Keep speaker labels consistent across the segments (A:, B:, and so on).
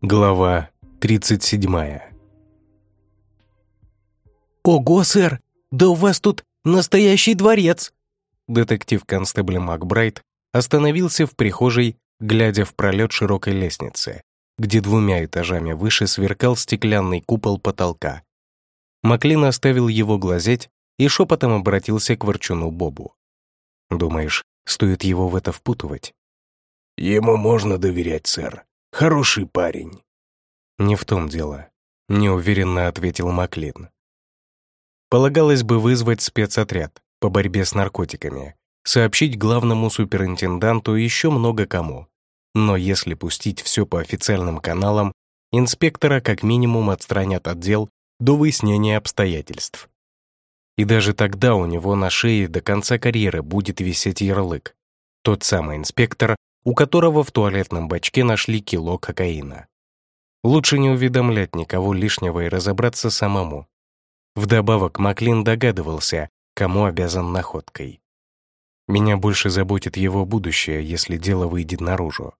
A: Глава 37
B: «Ого, сэр! Да у вас тут настоящий дворец!»
A: Детектив-констебль Макбрайт остановился в прихожей, глядя в пролет широкой лестницы, где двумя этажами выше сверкал стеклянный купол потолка. Маклин оставил его глазеть и шепотом обратился к ворчуну Бобу. «Думаешь, стоит его в это впутывать?»
C: «Ему можно доверять, сэр. Хороший парень».
A: «Не в том дело», — неуверенно ответил Маклин. Полагалось бы вызвать спецотряд по борьбе с наркотиками, сообщить главному суперинтенданту и еще много кому. Но если пустить все по официальным каналам, инспектора как минимум отстранят от дел до выяснения обстоятельств. И даже тогда у него на шее до конца карьеры будет висеть ярлык. Тот самый инспектор, у которого в туалетном бачке нашли кило кокаина. Лучше не уведомлять никого лишнего и разобраться самому. Вдобавок Маклин догадывался, кому обязан находкой. Меня больше заботит его будущее, если дело выйдет наружу.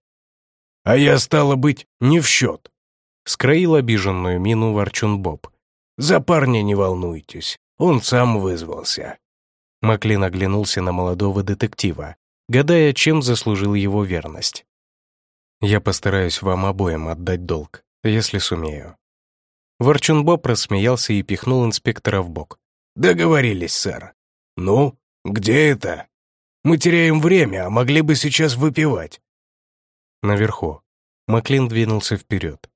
C: «А я, стало быть, не в счет», —
A: скроил обиженную мину Ворчун Боб.
C: «За парня не волнуйтесь, он сам вызвался».
A: Маклин оглянулся на молодого детектива, гадая, чем заслужил его верность. «Я постараюсь вам обоим отдать долг, если сумею». Ворчун Боб рассмеялся и пихнул инспектора в бок.
C: «Договорились, сэр. Ну, где это? Мы теряем время, а могли бы сейчас выпивать».
A: Наверху. Маклин двинулся вперед.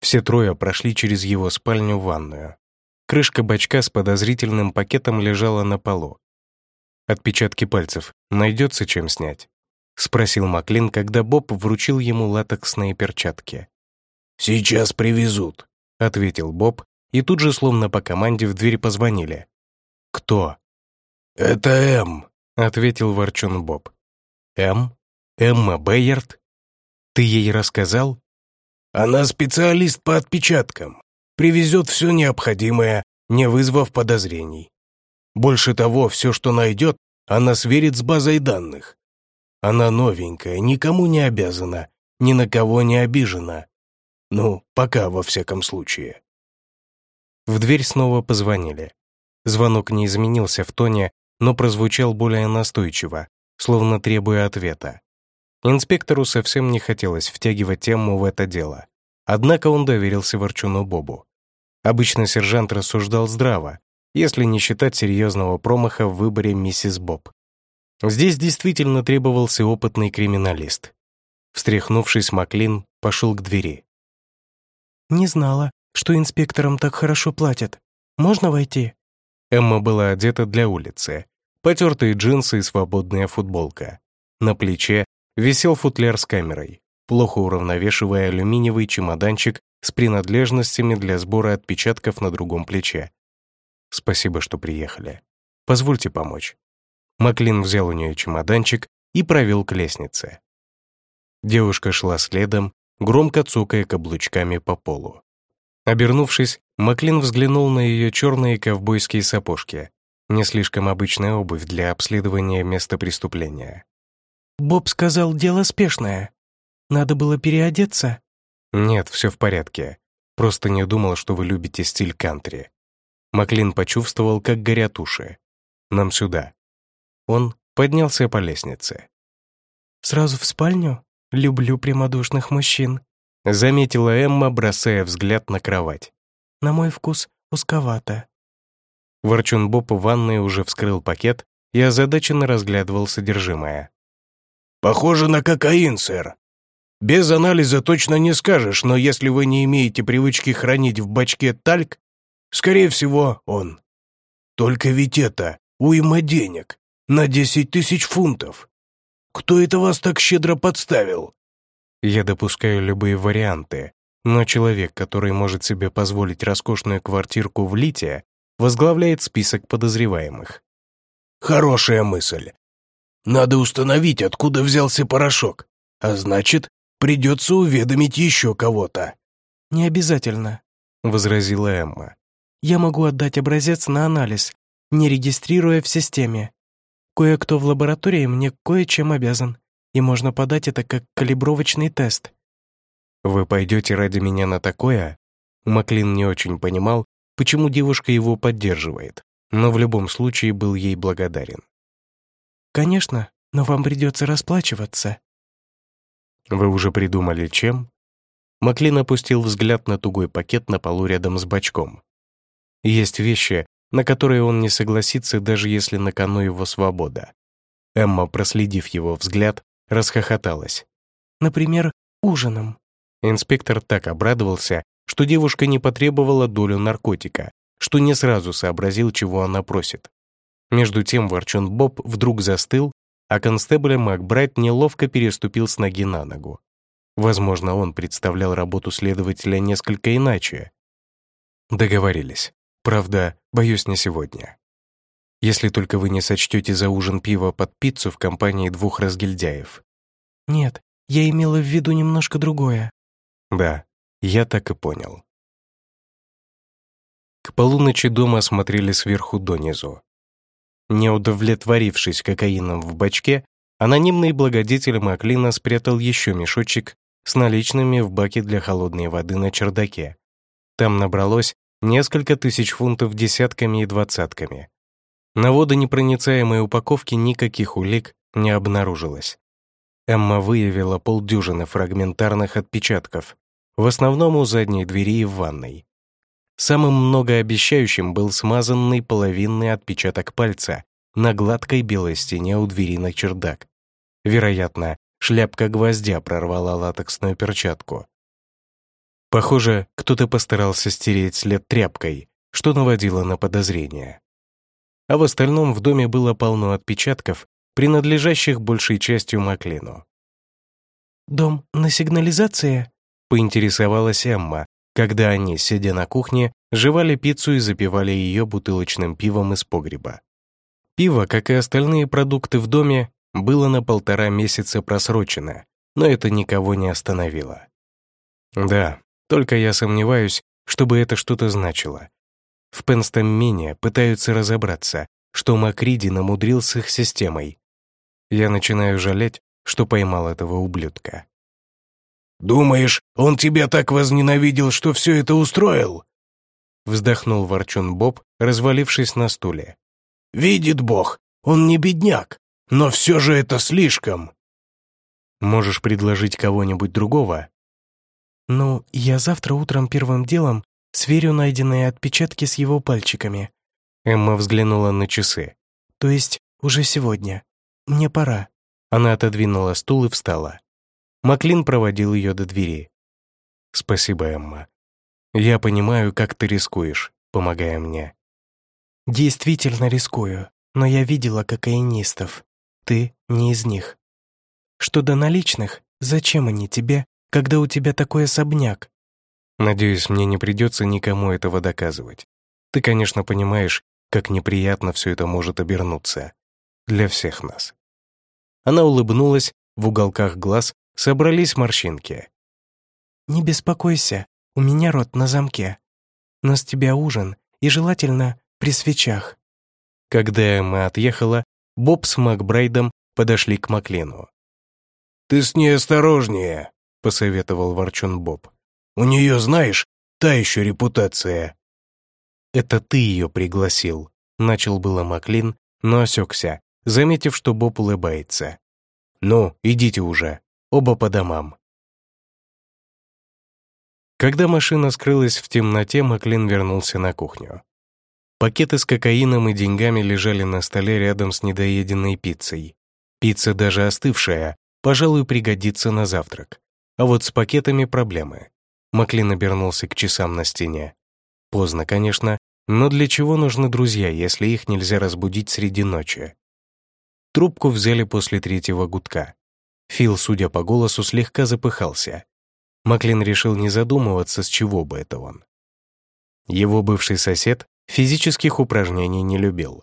A: Все трое прошли через его спальню в ванную. Крышка бачка с подозрительным пакетом лежала на полу. Отпечатки пальцев найдется чем снять?» — спросил Маклин, когда Боб вручил ему латексные перчатки.
C: «Сейчас привезут», — ответил Боб, и тут же, словно по команде, в дверь позвонили.
A: «Кто?»
C: «Это М», —
A: ответил ворчун Боб. «М? Эмма Бейерт? Ты ей рассказал?»
C: «Она специалист по отпечаткам. Привезет все необходимое, не вызвав подозрений. Больше того, все, что найдет, она сверит с базой данных. Она новенькая, никому не обязана, ни на кого не обижена. Ну, пока, во всяком случае.
A: В дверь снова позвонили. Звонок не изменился в тоне, но прозвучал более настойчиво, словно требуя ответа. Инспектору совсем не хотелось втягивать тему в это дело. Однако он доверился Ворчуну Бобу. Обычно сержант рассуждал здраво, если не считать серьезного промаха в выборе миссис Боб. Здесь действительно требовался опытный криминалист. Встряхнувшись, Маклин пошел к двери.
B: «Не знала, что инспекторам так хорошо платят. Можно войти?»
A: Эмма была одета для улицы. Потертые джинсы и свободная футболка. На плече висел футляр с камерой, плохо уравновешивая алюминиевый чемоданчик с принадлежностями для сбора отпечатков на другом плече. Спасибо, что приехали. Позвольте помочь». Маклин взял у нее чемоданчик и провел к лестнице. Девушка шла следом, громко цокая каблучками по полу. Обернувшись, Маклин взглянул на ее черные ковбойские сапожки, не слишком обычная обувь для обследования места преступления.
B: «Боб сказал, дело спешное. Надо было переодеться?»
A: «Нет, все в порядке. Просто не думал, что вы любите стиль кантри. Маклин почувствовал, как горят уши. «Нам сюда». Он поднялся по лестнице.
B: «Сразу в спальню? Люблю прямодушных мужчин»,
A: заметила Эмма, бросая взгляд на кровать.
B: «На мой вкус узковато».
A: Ворчун Боб в ванной уже вскрыл пакет и озадаченно разглядывал содержимое.
C: «Похоже на кокаин, сэр. Без анализа точно не скажешь, но если вы не имеете привычки хранить в бачке тальк, Скорее всего, он. Только ведь это уйма денег на десять тысяч фунтов. Кто это вас так щедро подставил?
A: Я допускаю любые варианты, но человек, который может себе позволить роскошную квартирку в Лите, возглавляет список подозреваемых.
C: Хорошая мысль. Надо установить, откуда взялся порошок, а значит, придется уведомить еще кого-то.
B: «Не обязательно», — возразила Эмма я могу отдать образец на анализ, не регистрируя в системе. Кое-кто в лаборатории мне кое-чем обязан, и можно подать это как калибровочный тест».
A: «Вы пойдете ради меня на такое?» Маклин не очень понимал, почему девушка его поддерживает, но в любом случае был ей благодарен.
B: «Конечно, но вам придется расплачиваться».
A: «Вы уже придумали, чем?» Маклин опустил взгляд на тугой пакет на полу рядом с бачком. Есть вещи, на которые он не согласится, даже если на кону его свобода. Эмма, проследив его взгляд, расхохоталась.
B: «Например, ужином».
A: Инспектор так обрадовался, что девушка не потребовала долю наркотика, что не сразу сообразил, чего она просит. Между тем Ворчун Боб вдруг застыл, а констебль Макбрайт неловко переступил с ноги на ногу. Возможно, он представлял работу следователя несколько иначе. Договорились. Правда, боюсь, не сегодня. Если только вы не сочтете за ужин пива под пиццу в компании двух разгильдяев.
B: Нет, я имела в виду немножко другое.
A: Да, я так и понял. К полуночи дома смотрели сверху донизу. Не удовлетворившись кокаином в бачке, анонимный благодетель Маклина спрятал еще мешочек с наличными в баке для холодной воды на чердаке. Там набралось несколько тысяч фунтов десятками и двадцатками. На водонепроницаемой упаковке никаких улик не обнаружилось. Эмма выявила полдюжины фрагментарных отпечатков, в основном у задней двери и в ванной. Самым многообещающим был смазанный половинный отпечаток пальца на гладкой белой стене у двери на чердак. Вероятно, шляпка гвоздя прорвала латексную перчатку. Похоже, кто-то постарался стереть след тряпкой, что наводило на подозрение. А в остальном в доме было полно отпечатков, принадлежащих большей частью Маклину.
B: «Дом на сигнализации?»
A: поинтересовалась Эмма, когда они, сидя на кухне, жевали пиццу и запивали ее бутылочным пивом из погреба. Пиво, как и остальные продукты в доме, было на полтора месяца просрочено, но это никого не остановило. Да, только я сомневаюсь, чтобы это что-то значило. В Пенстаммене пытаются разобраться, что Макриди намудрил с их системой. Я начинаю жалеть, что поймал этого ублюдка.
C: «Думаешь, он тебя так возненавидел, что все это устроил?»
A: Вздохнул ворчун Боб, развалившись на стуле.
C: «Видит Бог, он не бедняк, но все же это слишком».
A: «Можешь предложить кого-нибудь другого?»
B: «Ну, я завтра утром первым делом сверю найденные отпечатки с его пальчиками».
A: Эмма взглянула на часы.
B: «То есть уже сегодня. Мне пора».
A: Она отодвинула стул и встала. Маклин проводил ее до двери. «Спасибо, Эмма. Я понимаю, как ты рискуешь, помогая мне».
B: «Действительно рискую, но я видела кокаинистов. Ты не из них. Что до наличных, зачем они тебе, когда у тебя такой особняк?»
A: «Надеюсь, мне не придется никому этого доказывать. Ты, конечно, понимаешь, как неприятно все это может обернуться. Для всех нас». Она улыбнулась, в уголках глаз собрались морщинки.
B: «Не беспокойся, у меня рот на замке. Но с тебя ужин, и желательно при свечах».
A: Когда Эмма отъехала, Боб с Макбрайдом подошли к Маклену.
C: «Ты с ней осторожнее», — посоветовал ворчун Боб. «У нее, знаешь, та еще репутация».
A: «Это ты ее пригласил», — начал было Маклин, но осекся, заметив, что Боб улыбается. «Ну, идите уже», Оба по домам. Когда машина скрылась в темноте, Маклин вернулся на кухню. Пакеты с кокаином и деньгами лежали на столе рядом с недоеденной пиццей. Пицца, даже остывшая, пожалуй, пригодится на завтрак. А вот с пакетами проблемы. Маклин обернулся к часам на стене. Поздно, конечно, но для чего нужны друзья, если их нельзя разбудить среди ночи? Трубку взяли после третьего гудка. Фил, судя по голосу, слегка запыхался. Маклин решил не задумываться, с чего бы это он. Его бывший сосед физических упражнений не любил.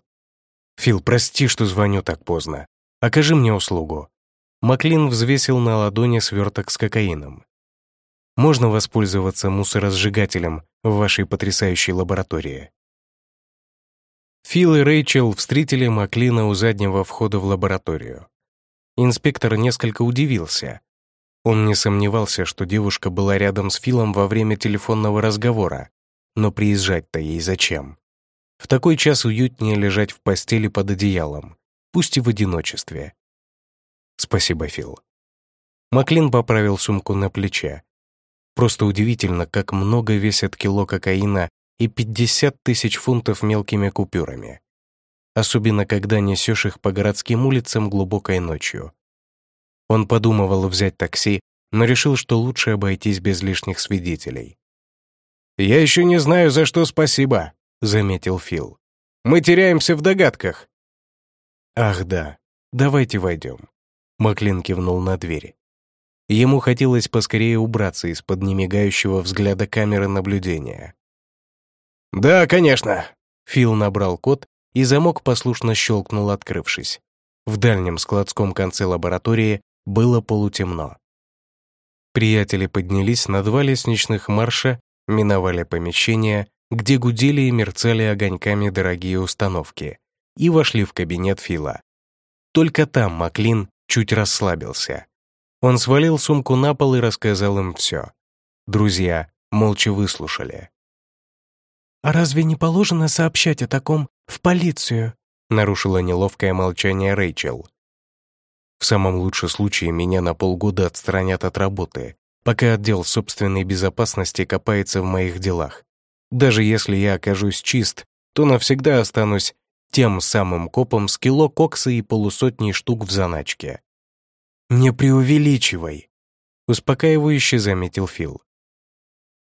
A: «Фил, прости, что звоню так поздно. Окажи мне услугу». Маклин взвесил на ладони сверток с кокаином. «Можно воспользоваться мусоросжигателем в вашей потрясающей лаборатории?» Фил и Рэйчел встретили Маклина у заднего входа в лабораторию. Инспектор несколько удивился. Он не сомневался, что девушка была рядом с Филом во время телефонного разговора, но приезжать-то ей зачем? В такой час уютнее лежать в постели под одеялом, пусть и в одиночестве. Спасибо, Фил. Маклин поправил сумку на плече. Просто удивительно, как много весят кило кокаина и 50 тысяч фунтов мелкими купюрами. Особенно, когда несешь их по городским улицам глубокой ночью. Он подумывал взять такси, но решил, что лучше обойтись без лишних свидетелей. «Я еще не знаю, за что спасибо», — заметил Фил. «Мы теряемся в догадках». «Ах да, давайте войдем», — Маклин кивнул на двери. Ему хотелось поскорее убраться из-под немигающего взгляда камеры наблюдения.
C: «Да, конечно».
A: Фил набрал код, и замок послушно щелкнул, открывшись. В дальнем складском конце лаборатории было полутемно. Приятели поднялись на два лестничных марша, миновали помещение, где гудели и мерцали огоньками дорогие установки, и вошли в кабинет Фила. Только там Маклин чуть расслабился. Он свалил сумку на пол и рассказал им все. Друзья молча выслушали.
B: «А разве не положено сообщать о таком в полицию?»
A: нарушила неловкое молчание Рэйчел. «В самом лучшем случае меня на полгода отстранят от работы, пока отдел собственной безопасности копается в моих делах. Даже если я окажусь чист, то навсегда останусь тем самым копом с кило кокса и полусотни штук в заначке». «Не преувеличивай», — успокаивающе заметил Фил.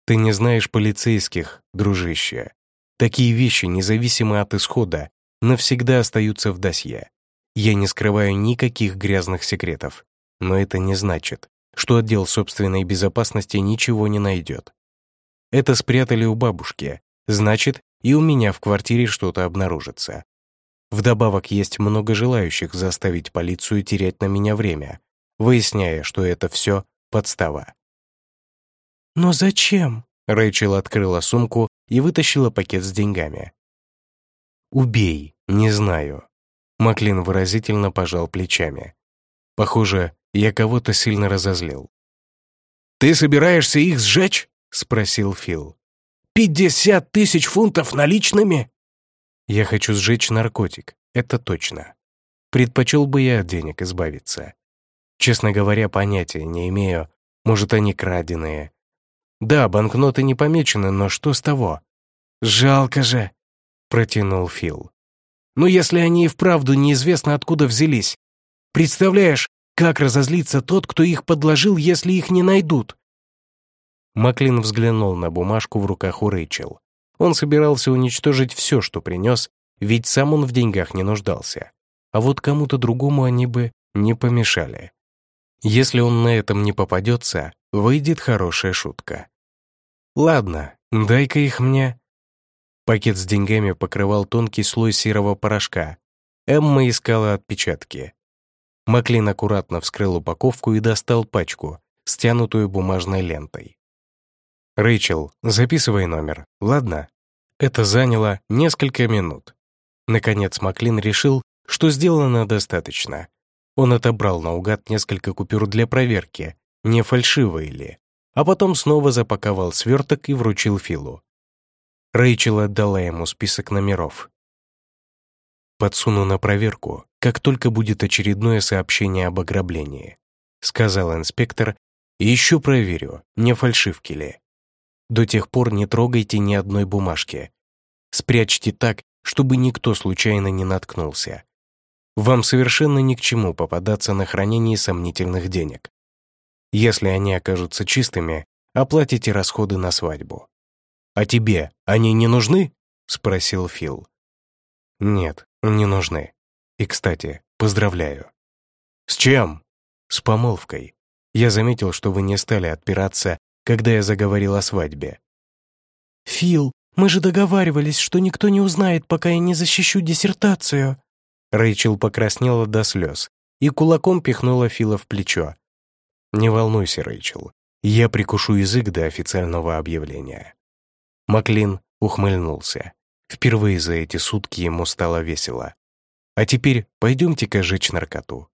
A: Ты не знаешь полицейских, дружище. Такие вещи, независимо от исхода, навсегда остаются в досье. Я не скрываю никаких грязных секретов, но это не значит, что отдел собственной безопасности ничего не найдет. Это спрятали у бабушки, значит, и у меня в квартире что-то обнаружится. Вдобавок есть много желающих заставить полицию терять на меня время, выясняя, что это все подстава.
B: «Но зачем?»
A: Рэйчел открыла сумку и вытащила пакет с деньгами. «Убей, не знаю». Маклин выразительно пожал плечами. «Похоже, я кого-то сильно разозлил».
C: «Ты собираешься их сжечь?» — спросил Фил. «Пятьдесят тысяч фунтов наличными?»
A: «Я хочу сжечь наркотик, это точно. Предпочел бы я от денег избавиться. Честно говоря, понятия не имею, может, они краденые, да, банкноты не помечены, но что с того? Жалко же, протянул Фил. Ну, если они и вправду неизвестно откуда взялись. Представляешь, как разозлится тот, кто их подложил, если их не найдут? Маклин взглянул на бумажку в руках у Рэйчел. Он собирался уничтожить все, что принес, ведь сам он в деньгах не нуждался. А вот кому-то другому они бы не помешали. Если он на этом не попадется, выйдет хорошая шутка. Ладно, дай-ка их мне. Пакет с деньгами покрывал тонкий слой серого порошка. Эмма искала отпечатки. Маклин аккуратно вскрыл упаковку и достал пачку, стянутую бумажной лентой. «Рэйчел, записывай номер, ладно?» Это заняло несколько минут. Наконец Маклин решил, что сделано достаточно. Он отобрал наугад несколько купюр для проверки, не фальшивые ли, а потом снова запаковал сверток и вручил Филу. Рэйчел отдала ему список номеров. «Подсуну на проверку, как только будет очередное сообщение об ограблении», сказал инспектор, «и еще проверю, не фальшивки ли. До тех пор не трогайте ни одной бумажки. Спрячьте так, чтобы никто случайно не наткнулся. Вам совершенно ни к чему попадаться на хранении сомнительных денег. Если они окажутся чистыми, оплатите расходы на свадьбу. «А тебе они не нужны?» — спросил Фил. «Нет, не нужны. И, кстати, поздравляю». «С чем?» «С помолвкой. Я заметил, что вы не стали отпираться, когда я заговорил о свадьбе».
B: «Фил, мы же договаривались, что никто не узнает, пока я не защищу диссертацию».
A: Рэйчел покраснела до слез и кулаком пихнула Фила в плечо. «Не волнуйся, Рэйчел, я прикушу язык до официального объявления». Маклин ухмыльнулся. Впервые за эти сутки ему стало весело. А теперь пойдемте-ка жечь наркоту.